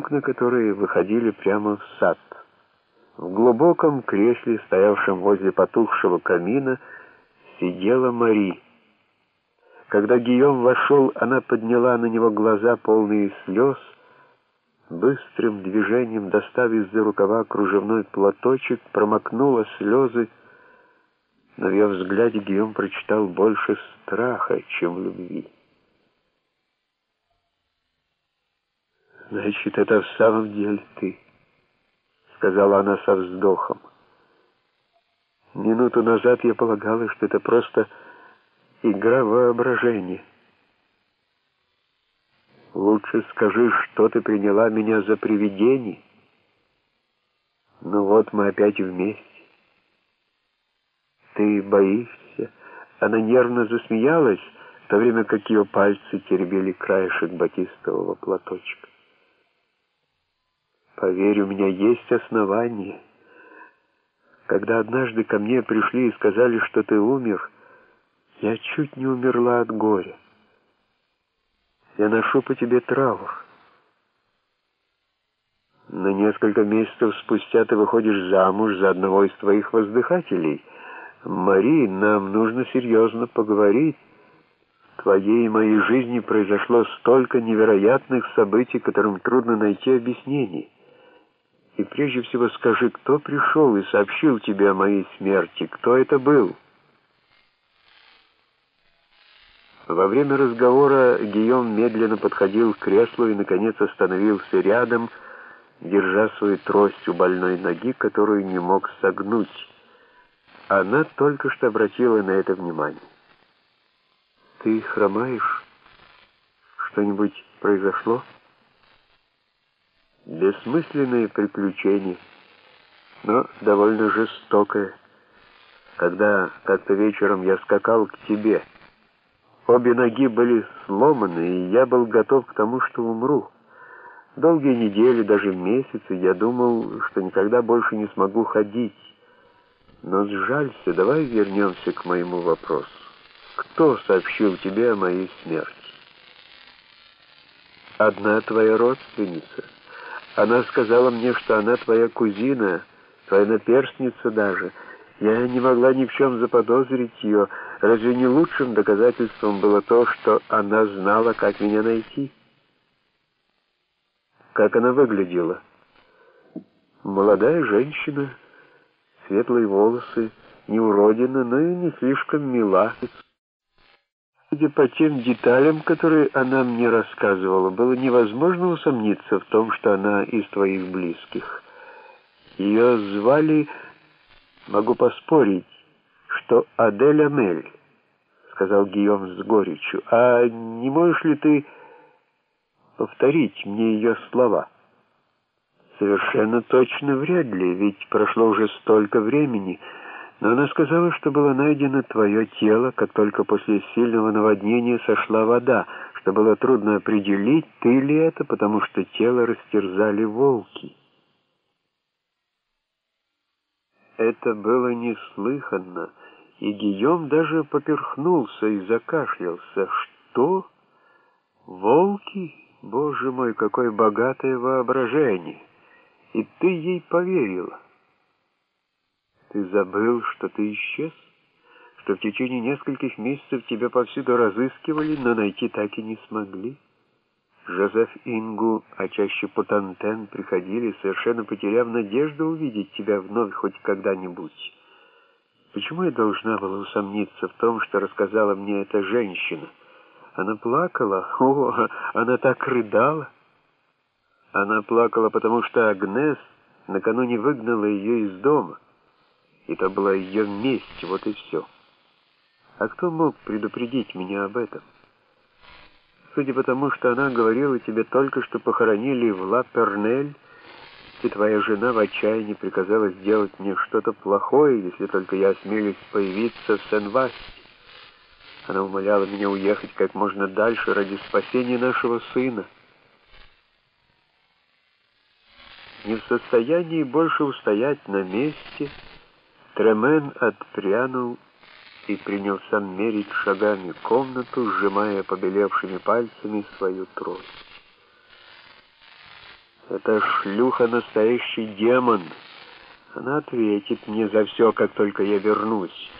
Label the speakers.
Speaker 1: окна которые выходили прямо в сад. В глубоком кресле, стоявшем возле потухшего камина, сидела Мари. Когда Гийом вошел, она подняла на него глаза, полные слез, быстрым движением, достав из-за рукава кружевной платочек, промокнула слезы, но в ее взгляде Гийом прочитал больше страха, чем любви. «Значит, это в самом деле ты», — сказала она со вздохом. «Минуту назад я полагала, что это просто игра воображения. Лучше скажи, что ты приняла меня за привидение. Ну вот мы опять вместе. Ты боишься?» Она нервно засмеялась, в то время как ее пальцы теребили краешек батистового платочка. Поверь, у меня есть основания. Когда однажды ко мне пришли и сказали, что ты умер, я чуть не умерла от горя. Я ношу по тебе траур. На несколько месяцев спустя ты выходишь замуж за одного из твоих воздыхателей. Мари, нам нужно серьезно поговорить. В твоей и моей жизни произошло столько невероятных событий, которым трудно найти объяснение. И прежде всего скажи, кто пришел и сообщил тебе о моей смерти? Кто это был?» Во время разговора Гийом медленно подходил к креслу и, наконец, остановился рядом, держа свою трость у больной ноги, которую не мог согнуть. Она только что обратила на это внимание. «Ты хромаешь? Что-нибудь произошло?» Бессмысленное приключение, но довольно жестокое. Когда как-то вечером я скакал к тебе, обе ноги были сломаны, и я был готов к тому, что умру. Долгие недели, даже месяцы, я думал, что никогда больше не смогу ходить. Но сжалься, давай вернемся к моему вопросу. Кто сообщил тебе о моей смерти? Одна твоя родственница — она сказала мне, что она твоя кузина, твоя наперстница даже. Я не могла ни в чем заподозрить ее. Разве не лучшим доказательством было то, что она знала, как меня найти? Как она выглядела? Молодая женщина, светлые волосы, не уродина, но и не слишком мила. Судя по тем деталям, которые она мне рассказывала, было невозможно усомниться в том, что она из твоих близких. Ее звали, могу поспорить, что Адель Амель, сказал Гийом с горечью. А не можешь ли ты повторить мне ее слова? Совершенно точно вряд ли, ведь прошло уже столько времени, — но она сказала, что было найдено твое тело, как только после сильного наводнения сошла вода, что было трудно определить, ты ли это, потому что тело растерзали волки. Это было неслыханно, и Гийом даже поперхнулся и закашлялся. Что? Волки? Боже мой, какое богатое воображение! И ты ей поверила. Ты забыл, что ты исчез? Что в течение нескольких месяцев тебя повсюду разыскивали, но найти так и не смогли? Жозеф Ингу, а чаще Путантен, приходили, совершенно потеряв надежду увидеть тебя вновь хоть когда-нибудь. Почему я должна была усомниться в том, что рассказала мне эта женщина? Она плакала? О, она так рыдала! Она плакала, потому что Агнес накануне выгнала ее из дома. Это была ее месть, вот и все. А кто мог предупредить меня об этом? Судя по тому, что она говорила тебе только что похоронили в Ла-Пернель, и твоя жена в отчаянии приказала сделать мне что-то плохое, если только я осмелюсь появиться в Сен-Васте. Она умоляла меня уехать как можно дальше ради спасения нашего сына. Не в состоянии больше устоять на месте, Тремен отпрянул и принялся мерить шагами комнату, сжимая побелевшими пальцами свою трость. Эта шлюха настоящий демон. Она ответит мне за все, как только я вернусь.